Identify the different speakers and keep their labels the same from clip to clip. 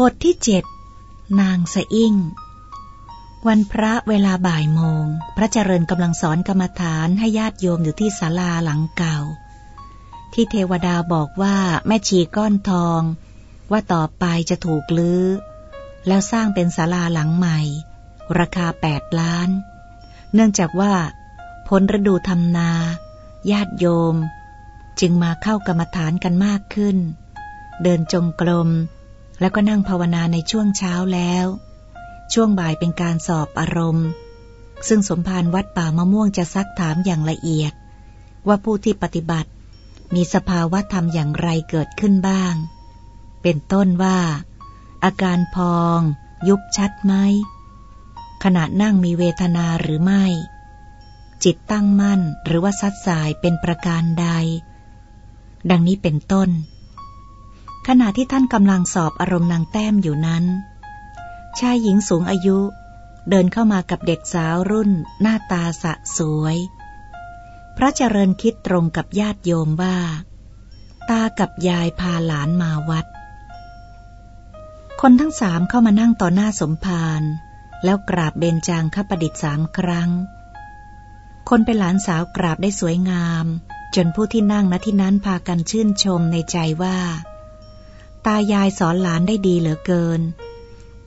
Speaker 1: บทที่เจ็ดนางสะอิ่ง วันพระเวลาบ่ายโมง พระเจริญกำลังสอนกรรมฐานให้ญาติโยมอยู่ที่ศาลาหลังเก่า ที่เทวดาบอกว่าแม่ชีก้อนทอง ว่าต่อไปจะถูกลื้อ แล้วสร้างเป็นศาลาหลังใหม่ ราคาแปดล้าน เนื่องจากว่าพ้นฤดูทำนา ญาติโยม จึงมาเข้ากรรมฐานกันมากขึ้น เดินจงกรม แล้วก็นั่งภาวนาในช่วงเช้าแล้ว ช่วงบ่ายเป็นการสอบอารมณ์ ซึ่งสมภารวัดป่ามะม่วงจะซักถามอย่างละเอียด ว่าผู้ที่ปฏิบัติ มีสภาวะธรรมอย่างไรเกิดขึ้นบ้าง เป็นต้นว่า อาการพอง ยุบชัดไหมขณะนั่งมีเวทนาหรือไม่ จิตตั้งมั่นหรือว่าซัดสายเป็นประการใด ดังนี้เป็นต้น ขณะที่ท่านกำลังสอบอารมณ์นางแต้มอยู่นั้น ชายหญิงสูงอายุ เดินเข้ามากับเด็กสาวรุ่น หน้าตาสะสวย พระเจริญคิดตรงกับญาติโยมว่า ตากับยายพาหลานมาวัด คนทั้งสามเข้ามานั่งต่อหน้าสมภารแล้วกราบเบญจางคประดิษฐ์สามครั้ง คนเป็นหลานสาวกราบได้สวยงาม จนผู้ที่นั่งณที่นั้นพากันชื่นชมในใจว่า ตายายสอนหลานได้ดีเหลือเกิน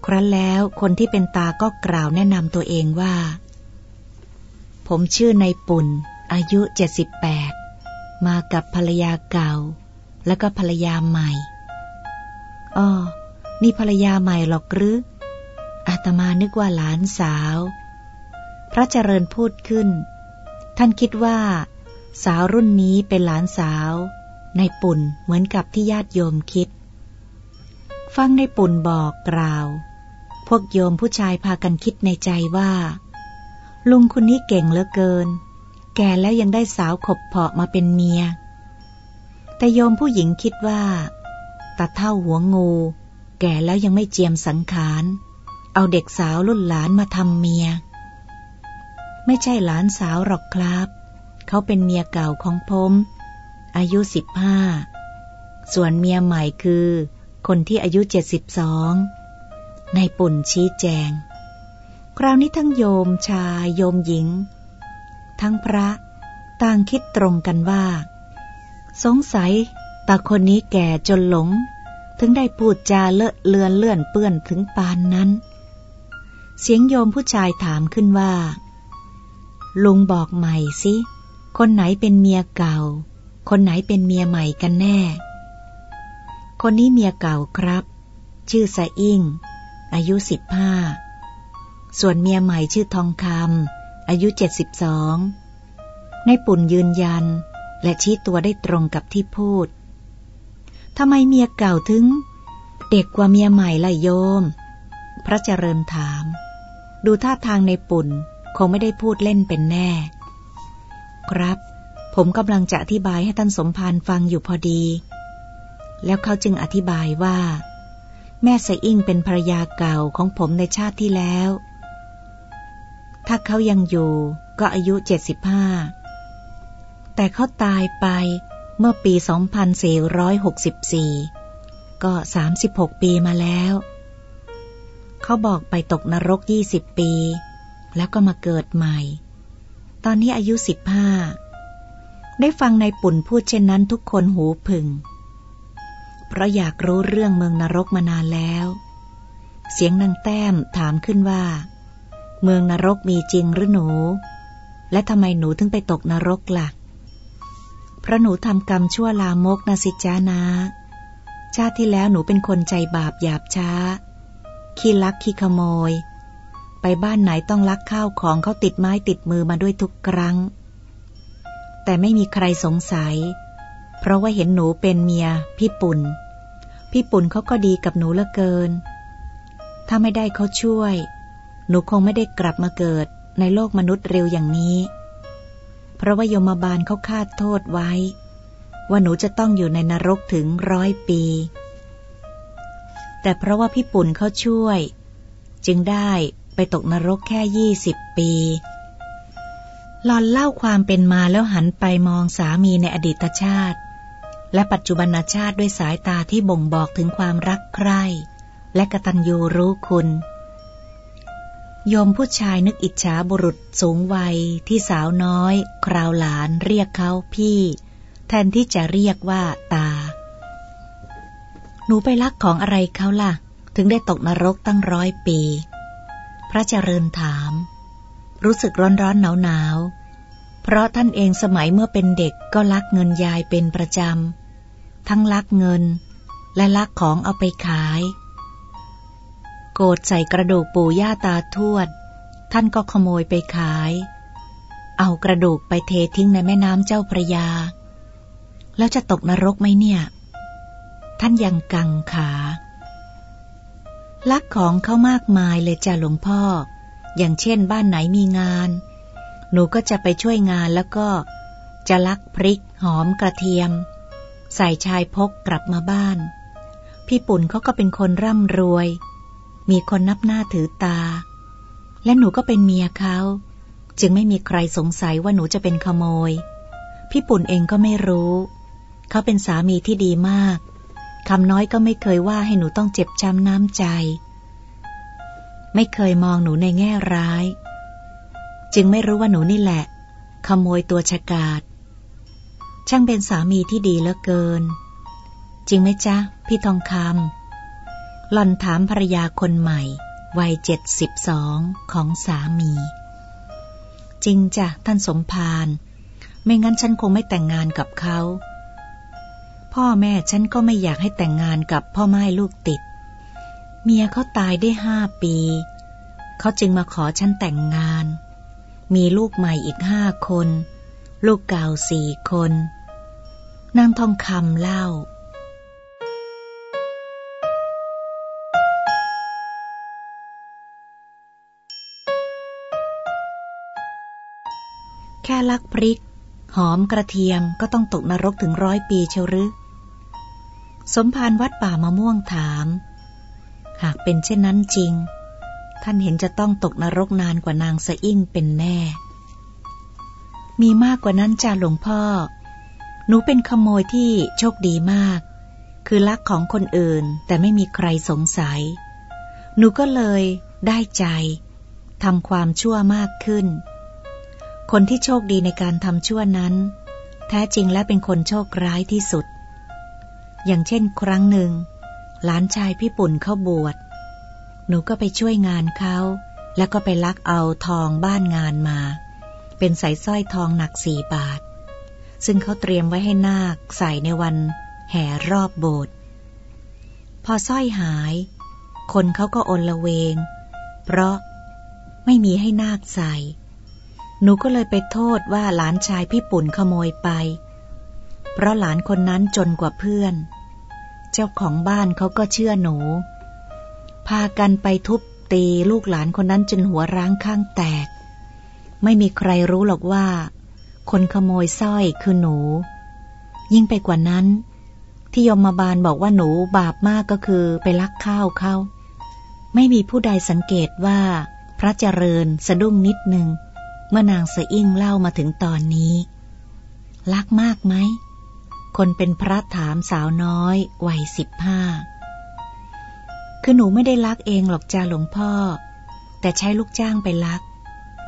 Speaker 1: ครั้นแล้วคนที่เป็นตาก็กล่าวแนะนำตัวเองว่า ผมชื่อในปุ่น อายุเจ็ดสิบแปดมากับภรรยาเก่า แล้วก็ภรรยาใหม่อ๋อนี่ภรรยาใหม่หรอกหรืออาตมานึกว่าหลานสาว พระเจริญพูดขึ้น ท่านคิดว่า สาวรุ่นนี้เป็นหลานสาว ในปุ่นเหมือนกับที่ญาติโยมคิด ฟังในปุ่นบอกกล่าว พวกโยมผู้ชายพากันคิดในใจว่า ลุงคนนี้เก่งเหลือเกิน แก่แล้วยังได้สาวขบเพาะมาเป็นเมีย แต่โยมผู้หญิงคิดว่าตาเท่าหัวงู แก่แล้วยังไม่เจียมสังขาร เอาเด็กสาวรุ่นหลานมาทำเมีย ไม่ใช่หลานสาวหรอกครับ เขาเป็นเมียเก่าของผม อายุสิบห้า ส่วนเมียใหม่คือ คนที่อายุเจ็ดสิบสองในปุ่นชี้แจง คราวนี้ทั้งโยมชายโยมหญิง ทั้งพระต่างคิดตรงกันว่า สงสัยตาคนนี้แก่จนหลง ถึงได้พูดจาเลอะเลือนเลื่อนเปื้อนถึงปานนั้น เสียงโยมผู้ชายถามขึ้นว่า ลุงบอกใหม่สิ คนไหนเป็นเมียเก่า คนไหนเป็นเมียใหม่กันแน่ คนนี้เมียเก่าครับ ชื่อสะอิ่ง อายุสิบห้า ส่วนเมียใหม่ชื่อทองคำอายุเจ็ดสิบสองในปุ่นยืนยัน และชี้ตัวได้ตรงกับที่พูดทำไมเมียเก่าถึง เด็กกว่าเมียใหม่ล่ะโยม พระเจริญถาม ดูท่าทางในปุ่นคงไม่ได้พูดเล่นเป็นแน่ ครับ ผมกำลังจะอธิบายให้ท่านสมภารฟังอยู่พอดี แล้วเขาจึงอธิบายว่า แม่สอิ่งเป็นภรรยาเก่าของผมในชาติที่แล้ว ถ้าเขายังอยู่ก็อายุเจ็ดสิบห้าแต่เขาตายไปเมื่อปี 2464 ก็ 36 ปีมาแล้ว เขาบอกไปตกนรก 20 ปี แล้วก็มาเกิดใหม่ ตอนนี้อายุ 15 ได้ฟังในปุ่นพูดเช่นนั้นทุกคนหูผึ่ง เพราะอยากรู้เรื่องเมืองนรกมานานแล้ว เสียงนางแต้มถามขึ้นว่า เมืองนรกมีจริงหรือหนู และทำไมหนูถึงไปตกนรกละ่ะ เพราะหนูทำกรรมชั่วลามกนะสิจ้านะ ชาติที่แล้วหนูเป็นคนใจบาปหยาบช้า ขี้ลักขี้ขโมย ไปบ้านไหนต้องลักข้าวของเขาติดไม้ติดมือมาด้วยทุกครั้ง แต่ไม่มีใครสงสัยเพราะว่าเห็นหนูเป็นเมียพี่ปุ่น พี่ปุ่นเขาก็ดีกับหนูเหลือเกิน ถ้าไม่ได้เขาช่วย หนูคงไม่ได้กลับมาเกิดในโลกมนุษย์เร็วอย่างนี้ เพราะว่ายมบาลเขาคาดโทษไว้ ว่าหนูจะต้องอยู่ในนรกถึงร้อยปี แต่เพราะว่าพี่ปุ่นเขาช่วย จึงได้ไปตกนรกแค่ยี่สิบปีหลอนเล่าความเป็นมาแล้วหันไปมองสามีในอดีตชาติ และปัจจุบันชาติด้วยสายตาที่บ่งบอกถึงความรักใคร่และกตัญญูรู้คุณ โยมผู้ชายนึกอิจฉาบุรุษสูงวัยที่สาวน้อย คราวหลานเรียกเขาพี่ แทนที่จะเรียกว่าตา หนูไปลักของอะไรเขาล่ะ ถึงได้ตกนรกตั้งร้อยปี พระเจริญถาม รู้สึกร้อนร้อนหนาวหนาวเพราะท่านเองสมัยเมื่อเป็นเด็กก็ลักเงินยายเป็นประจำ ทั้งลักเงิน และลักของเอาไปขาย โกดใส่กระดูกปู่ย่าตาทวด ท่านก็ขโมยไปขาย เอากระดูกไปเททิ้งในแม่น้ำเจ้าพระยา แล้วจะตกนรกไหมเนี่ย ท่านยังกังขา ลักของเขามากมายเลยจ้าหลวงพ่อ อย่างเช่นบ้านไหนมีงาน หนูก็จะไปช่วยงานแล้วก็จะลักพริกหอมกระเทียม ใส่ชายพกกลับมาบ้าน พี่ปุ่นเขาก็เป็นคนร่ำรวย มีคนนับหน้าถือตา และหนูก็เป็นเมียเขา จึงไม่มีใครสงสัยว่าหนูจะเป็นขโมย พี่ปุ่นเองก็ไม่รู้ เขาเป็นสามีที่ดีมากคำน้อยก็ไม่เคยว่าให้หนูต้องเจ็บช้ำน้ำใจ ไม่เคยมองหนูในแง่ร้าย จึงไม่รู้ว่าหนูนี่แหละ ขโมยตัวฉกาด ช่างเป็นสามีที่ดีเหลือเกิน จริงไหมจ๊ะ พี่ทองคำหล่อนถามภรรยาคนใหม่ วัยเจ็ดสิบสองของสามี จริงจ้ะท่านสมภารไม่งั้นฉันคงไม่แต่งงานกับเขา พ่อแม่ฉันก็ไม่อยากให้แต่งงานกับพ่อไม้ลูกติด เมียเขาตายได้ห้าปี เขาจึงมาขอฉันแต่งงาน มีลูกใหม่อีกห้าคน ลูกเก่าสี่คนนางทองคำเล่า แค่ลักพริก หอมกระเทียมก็ต้องตกนรกถึงร้อยปีเชวหรือสมภารวัดป่ามะม่วงถาม หากเป็นเช่นนั้นจริง ท่านเห็นจะต้องตกนรกนานกว่านางสะอิ่งเป็นแน่ มีมากกว่านั้นจ้าหลวงพ่อ หนูเป็นขโมยที่โชคดีมาก คือลักของคนอื่นแต่ไม่มีใครสงสัย หนูก็เลยได้ใจทำความชั่วมากขึ้น คนที่โชคดีในการทำชั่วนั้น แท้จริงและเป็นคนโชคร้ายที่สุด อย่างเช่นครั้งหนึ่ง หลานชายพี่ปุ่นเข้าบวช หนูก็ไปช่วยงานเขา แล้วก็ไปลักเอาทองบ้านงานมา เป็นสายสร้อยทองหนักสี่บาท ซึ่งเขาเตรียมไว้ให้นาคใส่ในวันแห่รอบโบสถ์พอสร้อยหาย คนเขาก็อนละเวง เพราะไม่มีให้นาคใส่ หนูก็เลยไปโทษว่าหลานชายพี่ปุ่นขโมยไป เพราะหลานคนนั้นจนกว่าเพื่อน เจ้าของบ้านเขาก็เชื่อหนู พากันไปทุบตีลูกหลานคนนั้นจนหัวร้างข้างแตก ไม่มีใครรู้หรอกว่า คนขโมยสร้อยคือหนู ยิ่งไปกว่านั้น ที่ยมมาบาลบอกว่าหนูบาปมากก็คือไปลักข้าวเขาไม่มีผู้ใดสังเกตว่า พระเจริญสะดุ้งนิดหนึ่งเมื่อนางเสอิ่งเล่ามาถึงตอนนี้ ลักมากไหม คนเป็นพระถามสาวน้อย วัยสิบห้าคือหนูไม่ได้ลักเองหรอกจ้าหลวงพ่อ แต่ใช้ลูกจ้างไปลัก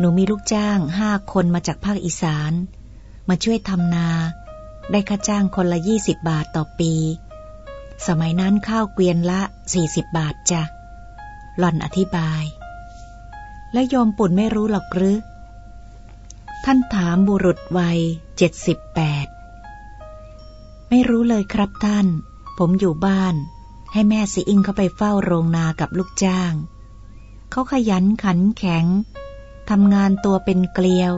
Speaker 1: นูมีลูกจ้างห้าคนมาจากภาคอีสาน มาช่วยทำนา ได้ค่าจ้างคนละยี่สิบบาทต่อปี สมัยนั้นข้าวเกวียนละสี่สิบบาทจ้ะหล่อนอธิบาย และยอมปุ่นไม่รู้หรอกหรือ ท่านถามบุรุษวัยเจ็ดสิบแปดไม่รู้เลยครับท่าน ผมอยู่บ้าน ให้แม่สีอิงเขาไปเฝ้าโรงนากับลูกจ้าง เขาขยันขันแข็ง ทำงานตัวเป็นเกลียว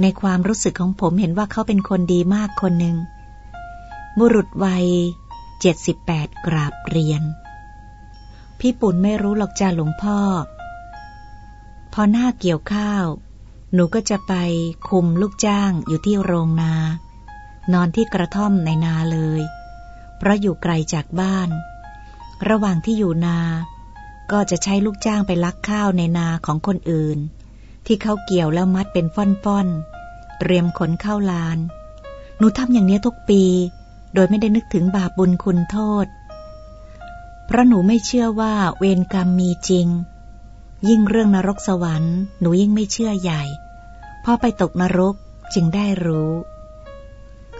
Speaker 1: ในความรู้สึกของผมเห็นว่าเขาเป็นคนดีมากคนหนึ่ง บุรุษวัยเจ็ดสิบแปดกราบเรียน พี่ปุ่นไม่รู้หรอกจ้าหลวงพ่อ พอหน้าเกี่ยวข้าว หนูก็จะไปคุมลูกจ้างอยู่ที่โรงนา นอนที่กระท่อมในนาเลย เพราะอยู่ไกลจากบ้าน ระหว่างที่อยู่นา ก็จะใช้ลูกจ้างไปลักข้าวในนาของคนอื่น ที่เขาเกี่ยวแล้วมัดเป็นฟ่อนๆเตรียมขนเข้าลาน หนูทำอย่างนี้ทุกปี โดยไม่ได้นึกถึงบาปบุญคุณโทษ เพราะหนูไม่เชื่อว่าเวรกรรมมีจริง ยิ่งเรื่องนรกสวรรค์ หนูยิ่งไม่เชื่อใหญ่ พอไปตกนรกจึงได้รู้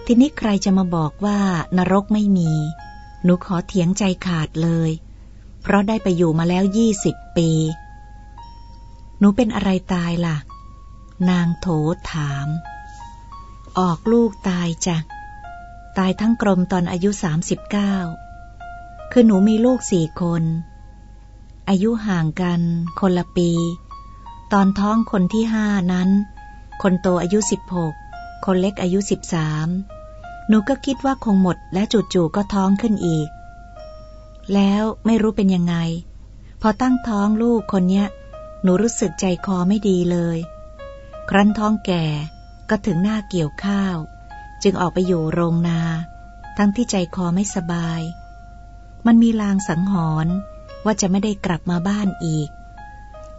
Speaker 1: ทีนี้ใครจะมาบอกว่านรกไม่มี หนูขอเถียงใจขาดเลย เพราะได้ไปอยู่มาแล้วยี่สิบปี หนูเป็นอะไรตายล่ะ นางโถถาม ออกลูกตายจ้ะ ตายทั้งกรมตอนอายุสามสิบเก้าคือหนูมีลูกสี่คน อายุห่างกันคนละปี ตอนท้องคนที่ห้านั้น คนโตอายุสิบหกคนเล็กอายุสิบสามหนูก็คิดว่าคงหมดและจู่ๆก็ท้องขึ้นอีก แล้วไม่รู้เป็นยังไง พอตั้งท้องลูกคนเนี้ย หนูรู้สึกใจคอไม่ดีเลย ครั้นท้องแก่ก็ถึงหน้าเกี่ยวข้าว จึงออกไปอยู่โรงนา ทั้งที่ใจคอไม่สบาย มันมีลางสังหรณ์ว่าจะไม่ได้กลับมาบ้านอีก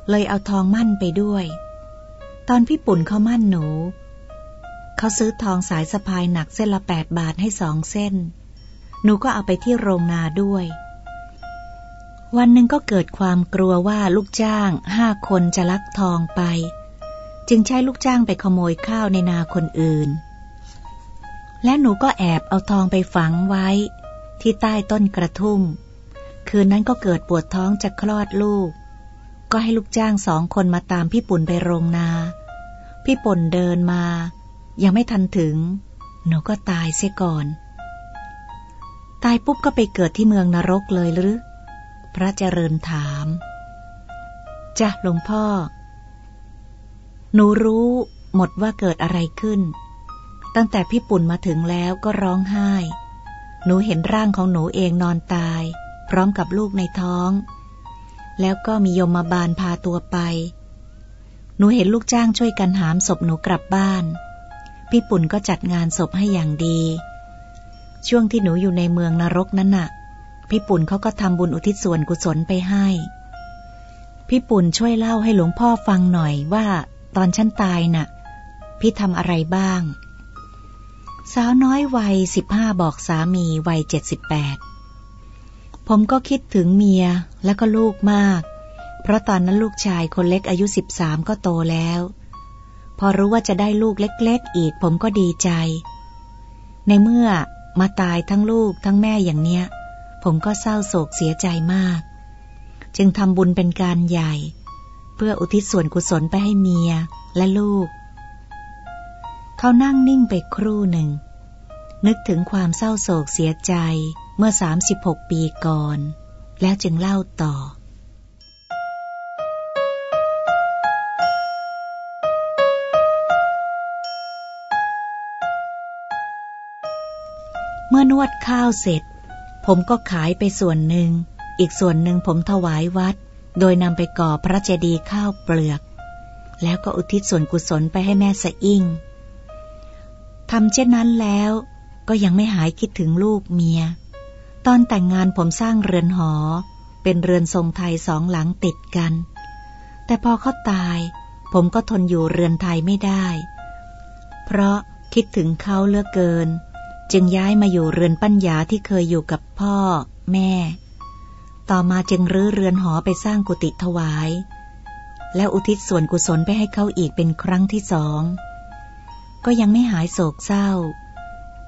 Speaker 1: เลยเอาทองมั่นไปด้วย ตอนพี่ปุ่นเขามั่นหนู เขาซื้อทองสายสะพายหนักเส้นละแปดบาทให้สองเส้น หนูก็เอาไปที่โรงนาด้วย วันหนึ่งก็เกิดความกลัวว่าลูกจ้างห้าคนจะลักทองไป จึงใช้ลูกจ้างไปขโมยข้าวในนาคนอื่น และหนูก็แอบเอาทองไปฝังไว้ ที่ใต้ต้นกระทุ่ม คืนนั้นก็เกิดปวดท้องจะคลอดลูก ก็ให้ลูกจ้างสองคนมาตามพี่ปุ่นไปโรงนา พี่ปุ่นเดินมา ยังไม่ทันถึง หนูก็ตายเสียก่อน ตายปุ๊บก็ไปเกิดที่เมืองนรกเลยหรือ พระเจริญถามจ้ะหลวงพ่อ หนูรู้หมดว่าเกิดอะไรขึ้น ตั้งแต่พี่ปุ่นมาถึงแล้วก็ร้องไห้ หนูเห็นร่างของหนูเองนอนตาย พร้อมกับลูกในท้อง แล้วก็มียมมาบาลพาตัวไป หนูเห็นลูกจ้างช่วยกันหามศพหนูกลับบ้าน พี่ปุ่นก็จัดงานศพให้อย่างดี ช่วงที่หนูอยู่ในเมืองนรกนั้นน่ะ พี่ปุ่นเขาก็ทำบุญอุทิศส่วนกุศลไปให้ พี่ปุ่นช่วยเล่าให้หลวงพ่อฟังหน่อยว่า ตอนฉันตายน่ะ พี่ทำอะไรบ้าง สาวน้อยวัยสิบห้าบอกสามีวัยเจ็ดสิบแปดผมก็คิดถึงเมียและก็ลูกมาก เพราะตอนนั้นลูกชายคนเล็กอายุสิบสามก็โตแล้ว พอรู้ว่าจะได้ลูกเล็กๆ อีกผมก็ดีใจ ในเมื่อมาตายทั้งลูกทั้งแม่อย่างเนี้ย ผมก็เศร้าโศกเสียใจมาก จึงทำบุญเป็นการใหญ่ เพื่ออุทิศส่วนกุศลไปให้เมียและลูก เขานั่งนิ่งไปครู่หนึ่ง นึกถึงความเศร้าโศกเสียใจเมื่อ 36 ปีก่อน แล้วจึงเล่าต่อเมื่อนวดข้าวเสร็จ ผมก็ขายไปส่วนหนึ่ง อีกส่วนหนึ่งผมถวายวัด โดยนำไปก่อพระเจดีย์ข้าวเปลือก แล้วก็อุทิศส่วนกุศลไปให้แม่สะอิ่งทำเช่นนั้นแล้วก็ยังไม่หายคิดถึงลูกเมีย ตอนแต่งงานผมสร้างเรือนหอ เป็นเรือนทรงไทยสองหลังติดกัน แต่พอเขาตาย ผมก็ทนอยู่เรือนไทยไม่ได้ เพราะคิดถึงเขาเลือกเกิน จึงย้ายมาอยู่เรือนปัญญาที่เคยอยู่กับพ่อ แม่ ต่อมาจึงรื้อเรือนหอไปสร้างกุฏิถวาย แล้วอุทิศส่วนกุศลไปให้เขาอีกเป็นครั้งที่สอง ก็ยังไม่หายโศกเศร้า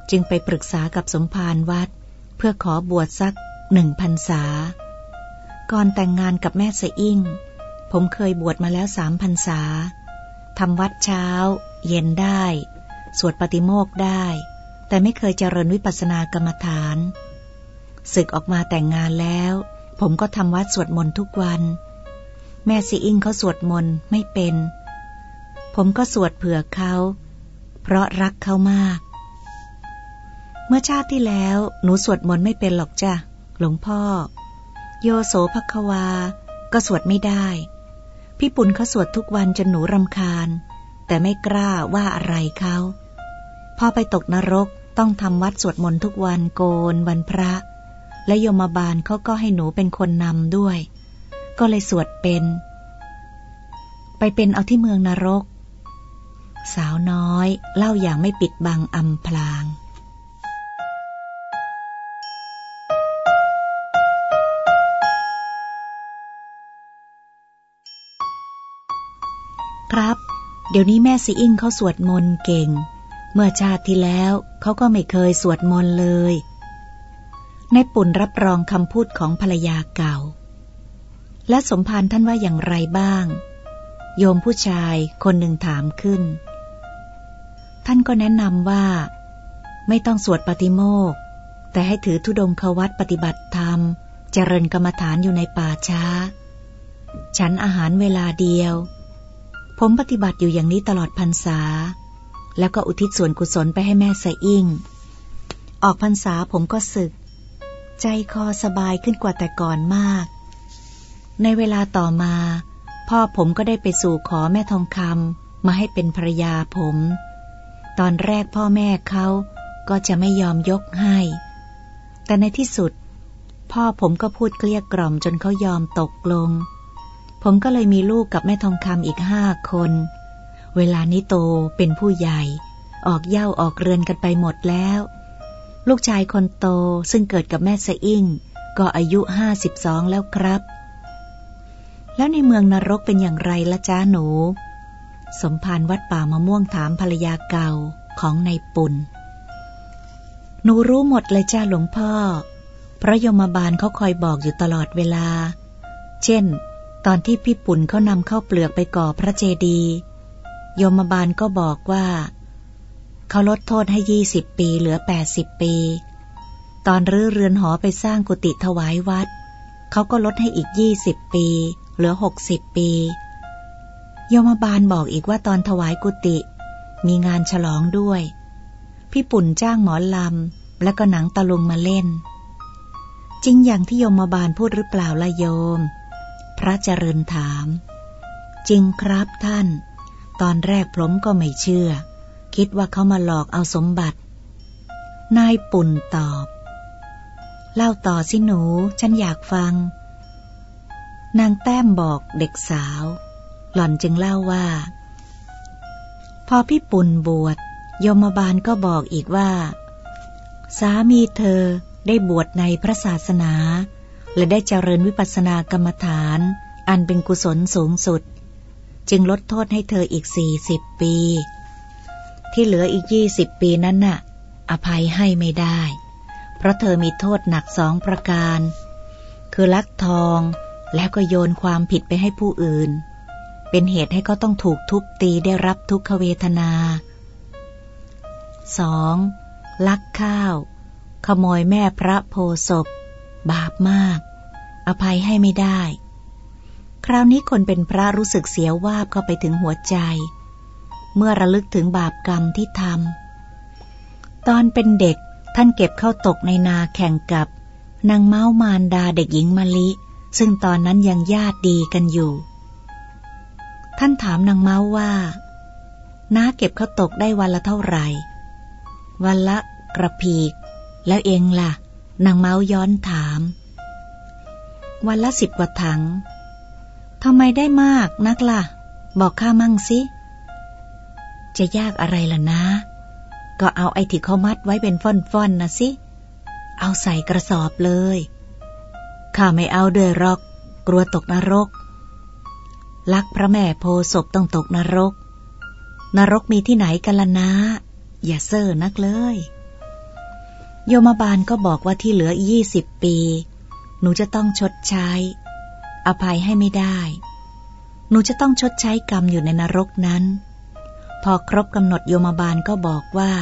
Speaker 1: จึงไปปรึกษากับสมภารวัด เพื่อขอบวชสักหนึ่งพันษา ก่อนแต่งงานกับแม่เสอิ่ง ผมเคยบวชมาแล้วสามพันษาทำวัดเช้า เย็นได้ สวดปฏิโมกได้ แต่ไม่เคยเจริญวิปัสสนากรรมฐาน ศึกออกมาแต่งงานแล้ว ผมก็ทำวัดสวดมนต์ทุกวัน แม่ซีอิงเขาสวดมนต์ไม่เป็น ผมก็สวดเผื่อเขา เพราะรักเขามาก เมื่อชาติที่แล้วหนูสวดมนต์ไม่เป็นหรอกจ้ะหลวงพ่อ โยโสภควา ก็สวดไม่ได้ พี่ปุ่นเขาสวดทุกวันจนหนูรำคาญ แต่ไม่กล้าว่าอะไรเขาพอไปตกนรก ต้องทำวัดสวดมนต์ทุกวันโกนวันพระ และโยมบาลเขาก็ให้หนูเป็นคนนำด้วย ก็เลยสวดเป็น ไปเป็นเอาที่เมืองนรก สาวน้อยเล่าอย่างไม่ปิดบังอำพลางครับ เดี๋ยวนี้แม่ซีอิ่งเขาสวดมนต์เก่ง เมื่อชาติที่แล้ว เขาก็ไม่เคยสวดมนต์เลย ในปุ่นรับรองคำพูดของภรรยาเก่า และสมภารท่านว่าอย่างไรบ้าง โยมผู้ชายคนหนึ่งถามขึ้น ท่านก็แนะนำว่า ไม่ต้องสวดปฏิโมก แต่ให้ถือธุดงควัตปฏิบัติธรรม เจริญกรรมฐานอยู่ในป่าช้า ฉันอาหารเวลาเดียว ผมปฏิบัติอยู่อย่างนี้ตลอดพรรษา แล้วก็อุทิศส่วนกุศลไปให้แม่สะอิ่ง ออกพรรษาผมก็ศึก ใจคอสบายขึ้นกว่าแต่ก่อนมาก ในเวลาต่อมา พ่อผมก็ได้ไปสู่ขอแม่ทองคำมาให้เป็นภรรยาผม ตอนแรกพ่อแม่เขาก็จะไม่ยอมยกให้ แต่ในที่สุด พ่อผมก็พูดเกลี้ยกล่อมจนเขายอมตกลง ผมก็เลยมีลูกกับแม่ทองคำอีกห้าคน เวลานี้โตเป็นผู้ใหญ่ ออกเย่าออกเรือนกันไปหมดแล้ว ลูกชายคนโตซึ่งเกิดกับแม่สะอิ่ง ก็อายุห้าสิบสองแล้วครับ แล้วในเมืองนรกเป็นอย่างไรละจ้าหนู สมภารวัดป่ามะม่วงถามภรรยาเก่าของในปุ่นหนูรู้หมดเลยจ้าหลวงพ่อ พระยมบาลเขาคอยบอกอยู่ตลอดเวลา เช่น ตอนที่พี่ปุ่นเขานำเข้าเปลือกไปก่อพระเจดีย์ ยมบาลก็บอกว่า เขาลดโทษให้ยี่สิบปีเหลือแปดสิบปี ตอนรื้อเรือนหอไปสร้างกุฏิถวายวัด เขาก็ลดให้อีกยี่สิบปี เหลือหกสิบปียมบาลบอกอีกว่าตอนถวายกุฏิมีงานฉลองด้วย พี่ปุ่นจ้างหมอลำ และก็หนังตะลุงมาเล่น จริงอย่างที่โยมบาลพูดหรือเปล่าละโยม พระเจริญถาม จริงครับท่าน ตอนแรกผมก็ไม่เชื่อ คิดว่าเขามาหลอกเอาสมบัติ นายปุ่นตอบ เล่าต่อสิหนู ฉันอยากฟัง นางแต้มบอกเด็กสาว หล่อนจึงเล่าว่า พอพี่ปุ่นบวชยมบาลก็บอกอีกว่า สามีเธอได้บวชในพระศาสนา และได้เจริญวิปัสสนากรรมฐาน อันเป็นกุศลสูงสุด จึงลดโทษให้เธออีกสี่สิบปี ที่เหลืออีกยี่สิบปีนั้นน่ะ อภัยให้ไม่ได้ เพราะเธอมีโทษหนักสองประการ คือลักทองแล้วก็โยนความผิดไปให้ผู้อื่น เป็นเหตุให้เขาต้องถูกทุบตีได้รับทุกขเวทนา 2. ลักข้าว ขโมยแม่พระโพศพบาปมาก อภัยให้ไม่ได้ คราวนี้คนเป็นพระรู้สึกเสียวาบเข้าไปถึงหัวใจ เมื่อระลึกถึงบาปกรรมที่ทำตอนเป็นเด็กท่านเก็บเข้าตกในนาแข่งกับ นางเม้ามารดาเด็กหญิงมะลิ ซึ่งตอนนั้นยังญาติดีกันอยู่ ท่านถามนางเม้าว่าน้าเก็บข้าวตกได้วันละเท่าไหร่ วันละกระพีก แล้วเองล่ะ นางเมาย้อนถาม วันละสิบกว่าถัง ทำไมได้มากนักล่ะ บอกข้ามั่งสิ จะยากอะไรล่ะนะ ก็เอาไอ้ที่เขามัดไว้เป็นฟ่อนๆนนะสิ เอาใส่กระสอบเลย ข้าไม่เอาเดือยรอก กลัวตกนรก ลักพระแม่โพศพต้องตกนรก นรกมีที่ไหนกันล่ะนะ อย่าเซ่อนักเลย โยมบาลก็บอกว่าที่เหลือยี่สิบปี หนูจะต้องชดใช้ อภัยให้ไม่ได้ หนูจะต้องชดใช้กรรมอยู่ในนรกนั้น พอครบกำหนดโยมบาลก็บอกว่า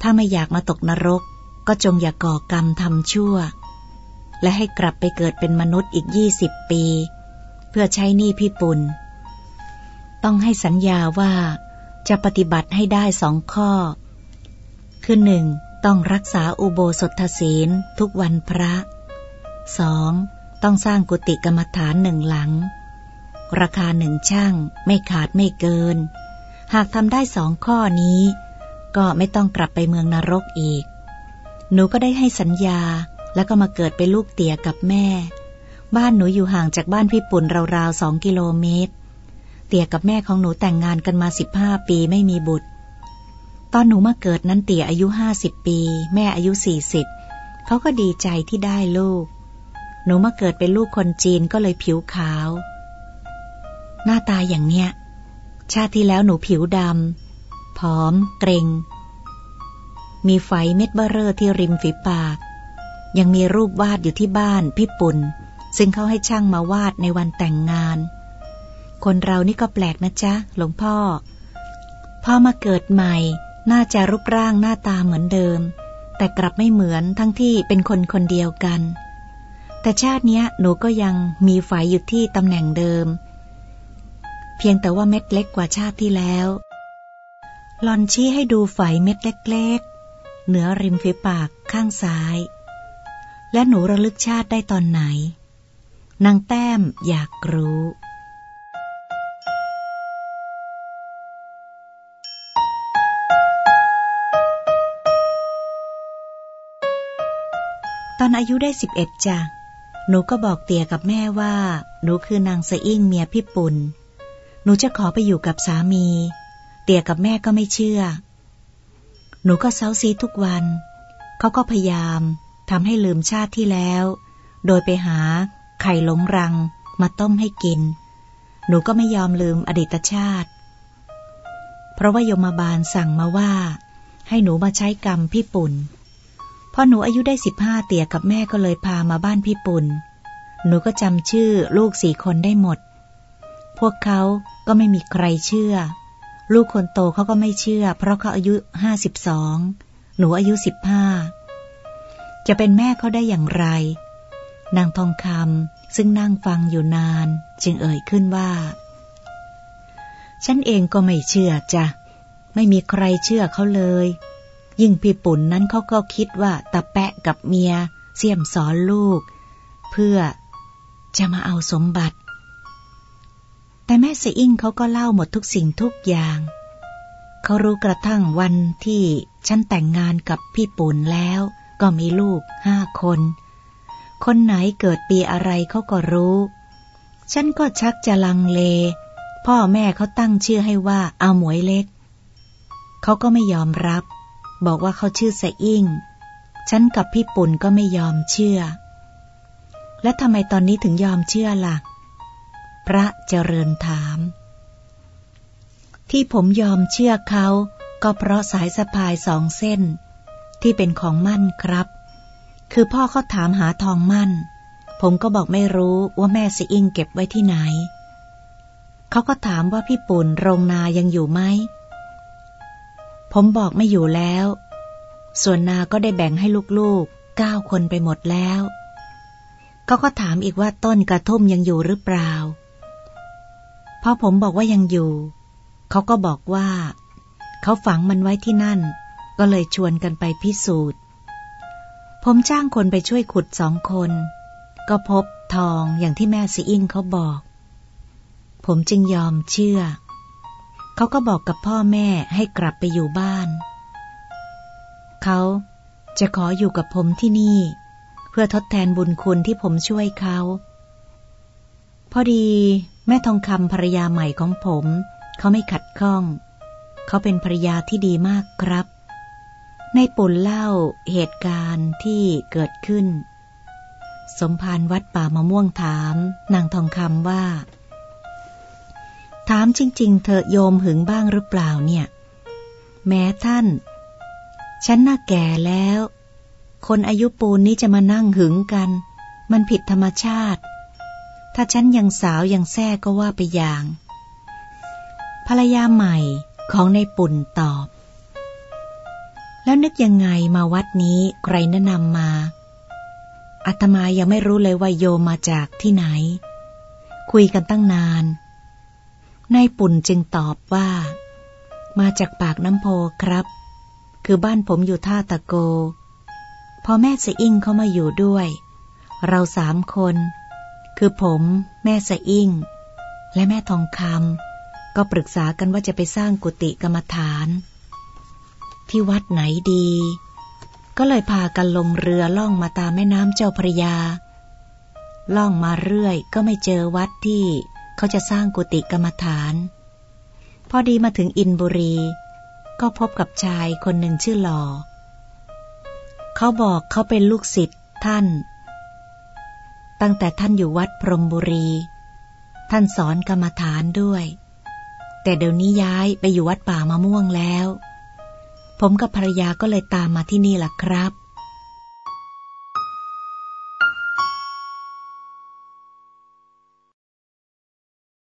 Speaker 1: ถ้าไม่อยากมาตกนรก ก็จงอย่าก่อกรรมทำชั่ว และให้กลับไปเกิดเป็นมนุษย์อีกยี่สิบปี เพื่อใช้หนี้พี่ปุณต้องให้สัญญาว่าจะปฏิบัติให้ได้สองข้อ คือหนึ่งต้องรักษาอุโบสถศีลทุกวันพระสอง ต้องสร้างกุฏิกรรมฐานหนึ่งหลัง ราคาหนึ่งช่างไม่ขาดไม่เกิน หากทำได้สองข้อนี้ ก็ไม่ต้องกลับไปเมืองนรกอีก หนูก็ได้ให้สัญญาแล้วก็มาเกิดเป็นลูกเตี่ยกับแม่ บ้านหนูอยู่ห่างจากบ้านพี่ปุ่นราวๆสองกิโลเมตร เตี่ยกับแม่ของหนูแต่งงานกันมาสิบห้าปีไม่มีบุตร ตอนหนูมาเกิดนั้นเตี่ยอายุห้าสิบปี แม่อายุสี่สิบเขาก็ดีใจที่ได้ลูก หนูมาเกิดเป็นลูกคนจีนก็เลยผิวขาว หน้าตาอย่างเนี้ย ชาติที่แล้วหนูผิวดำผอม เกรง มีไฟเม็ดเบอร์เรอที่ริมฝีปาก ยังมีรูปวาดอยู่ที่บ้านพี่ปุ่น ซึ่งเขาให้ช่างมาวาดในวันแต่งงาน คนเรานี่ก็แปลกนะจ๊ะ หลวงพ่อ พ่อมาเกิดใหม่ น่าจะรูปร่างหน้าตาเหมือนเดิม แต่กลับไม่เหมือนทั้งที่เป็นคนคนเดียวกัน แต่ชาตินี้หนูก็ยังมีไฟอยู่ที่ตำแหน่งเดิม เพียงแต่ว่าเม็ดเล็กกว่าชาติที่แล้วหลอนชี้ให้ดูไฟเม็ดเล็กๆ เหนือริมฝีปากข้างซ้าย และหนูระลึกชาติได้ตอนไหน นางแต้มอยากรู้ตอนอายุได้สิบเอ็ดจ้ะ หนูก็บอกเตี่ยกับแม่ว่า หนูคือนางสะอิ่งเมียพี่ปุณหนูจะขอไปอยู่กับสามี เตี่ยกับแม่ก็ไม่เชื่อ หนูก็เซาซีทุกวัน เขาก็พยายามทำให้ลืมชาติที่แล้ว โดยไปหาไข่หลงรังมาต้มให้กิน หนูก็ไม่ยอมลืมอดีตชาติ เพราะว่ายมบาลสั่งมาว่า ให้หนูมาใช้กรรมพี่ปุ่น พอหนูอายุได้สิบห้าเตี่ยกับแม่ก็เลยพามาบ้านพี่ปุ่นหนูก็จำชื่อลูกสี่คนได้หมด พวกเขาก็ไม่มีใครเชื่อ ลูกคนโตเขาก็ไม่เชื่อ เพราะเขาอายุห้าสิบสองหนูอายุสิบห้าจะเป็นแม่เขาได้อย่างไร นางทองคำซึ่งนั่งฟังอยู่นาน จึงเอ่ยขึ้นว่า ฉันเองก็ไม่เชื่อจ้ะ ไม่มีใครเชื่อเขาเลย ยิ่งพี่ปุ่นนั้นเขาก็คิดว่าตาแปะกับเมีย เสี่ยมสอนลูก เพื่อจะมาเอาสมบัติ แต่แม่เสอิงเขาก็เล่าหมดทุกสิ่งทุกอย่าง เขารู้กระทั่งวันที่ฉันแต่งงานกับพี่ปุ่นแล้ว ก็มีลูกห้าคน คนไหนเกิดปีอะไรเขาก็รู้ ฉันก็ชักจะลังเล พ่อแม่เขาตั้งชื่อให้ว่าเอาหมวยเล็ก เขาก็ไม่ยอมรับ บอกว่าเขาชื่อเสอิ่ง ฉันกับพี่ปุ่นก็ไม่ยอมเชื่อ และทำไมตอนนี้ถึงยอมเชื่อละ่ะ พระเจริญถาม ที่ผมยอมเชื่อเขาก็เพราะสายสะพายสองเส้น ที่เป็นของมั่นครับ คือพ่อเขาถามหาทองมั่น ผมก็บอกไม่รู้ว่าแม่สิอิงเก็บไว้ที่ไหน เขาก็ถามว่าพี่ปุ่นโรงนายังอยู่ไหม ผมบอกไม่อยู่แล้ว ส่วนนาก็ได้แบ่งให้ลูกๆเก้าคนไปหมดแล้วเขาก็ถามอีกว่าต้นกระทุ่มยังอยู่หรือเปล่าพอผมบอกว่ายังอยู่ เขาก็บอกว่า เขาฝังมันไว้ที่นั่น ก็เลยชวนกันไปพิสูจน์ ผมจ้างคนไปช่วยขุดสองคน ก็พบทองอย่างที่แม่ซีอิงเขาบอก ผมจึงยอมเชื่อ เขาก็บอกกับพ่อแม่ให้กลับไปอยู่บ้าน เขาจะขออยู่กับผมที่นี่ เพื่อทดแทนบุญคุณที่ผมช่วยเขา พอดีแม่ทองคำภรรยาใหม่ของผม เขาไม่ขัดข้อง เขาเป็นภรรยาที่ดีมากครับ ในปุ่นเล่าเหตุการณ์ที่เกิดขึ้น สมภารวัดป่ามะม่วงถาม นางทองคำว่า ถามจริง ๆ เธอโยมหึงบ้างหรือเปล่าเนี่ย แม้ท่าน ฉันน่าแก่แล้ว คนอายุปูนนี้จะมานั่งหึงกัน มันผิดธรรมชาติ ถ้าฉันยังสาวยังแท้ก็ว่าไปอย่าง ภรรยาใหม่ของในปุ่นตอบ แล้วนึกยังไงมาวัดนี้ใครแนะนำมาอาตมายังไม่รู้เลยว่าโยมมาจากที่ไหน คุยกันตั้งนาน นายปุ่นจึงตอบว่า มาจากปากน้ำโพครับ คือบ้านผมอยู่ท่าตะโก พอแม่เสอิงเขามาอยู่ด้วย เราสามคน คือผมแม่สะอิ่ง และแม่ทองคำก็ปรึกษากันว่าจะไปสร้างกุฏิกรรมฐาน ที่วัดไหนดี ก็เลยพากันลงเรือล่องมาตามแม่น้ำเจ้าพระยา ล่องมาเรื่อยก็ไม่เจอวัดที่ เขาจะสร้างกุฏิกรรมฐาน พอดีมาถึงอินบุรี ก็พบกับชายคนหนึ่งชื่อหลอ เขาบอกเขาเป็นลูกศิษย์ท่าน ตั้งแต่ท่านอยู่วัดพรมบุรี ท่านสอนกรรมฐานด้วย แต่เดี๋ยวนี้ย้ายไปอยู่วัดป่ามะม่วงแล้ว ผมกับภรรยาก็เลยตามมาที่นี่ล่ะครับ